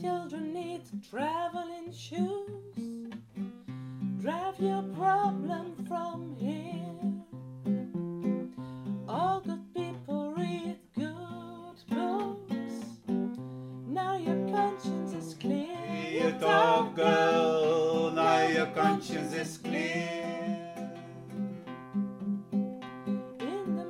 children need traveling shoes. Drive your problem from here. All good people read good books. Now your conscience is clear. You dog girl, now your conscience is clear. In the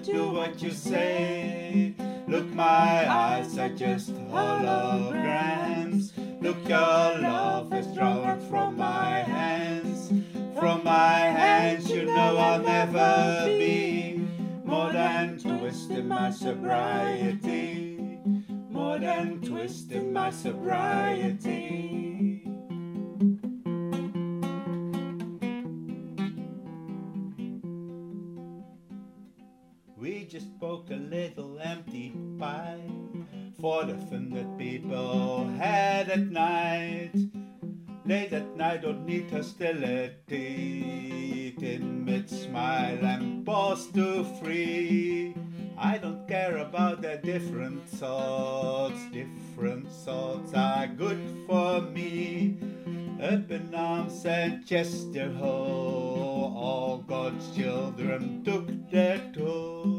Do what you say. Look, my eyes are just holograms. Look, your love is drawn from my hands. From my hands, you know I'll never be more than twist in my sobriety. More than twist in my sobriety. We just spoke a little empty pie for the fun that people had at night. Late at night, don't need hostility. Timid smile and pause to free. I don't care about their different thoughts. Different thoughts are good for me. Up in arms and chest their whole. All God's children took their toll.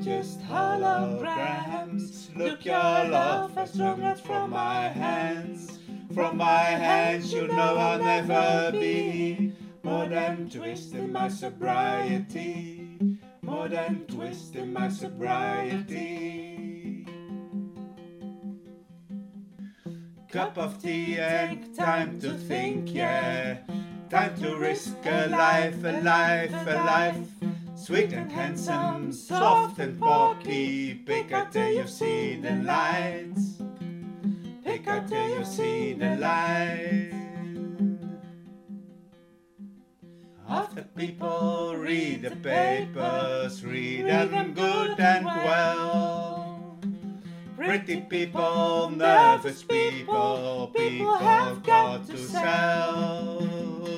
Just holograms. Look, your love has drawn from my hands. From my hands, you know I'll never be more than twist in my sobriety. More than twist in my sobriety. Cup of tea and time to think, yeah. Time to risk a life, a life, a life. Sweet and handsome, soft and porky. Pick up till you see the lights. Pick up till you see the lights. After people read the papers, read them good and well. Pretty people, nervous people, people have got to sell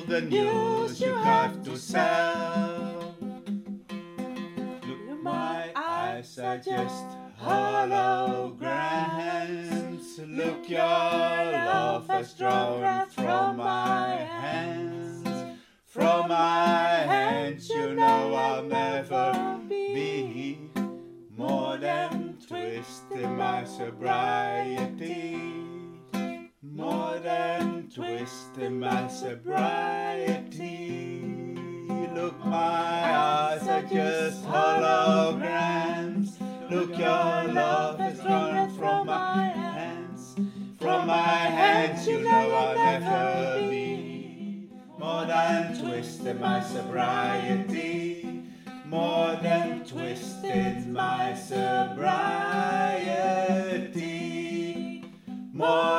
the news you have to sell. Are just holograms. Look, your love has drawn from my hands. From my hands, you know I'll never be more than twist in my sobriety. More than twist in my sobriety. Look, my eyes are just holograms. Look, your love has drawn from my hands. From my hands you know I'll never be. More than twisted my sobriety. More than twisted my sobriety. More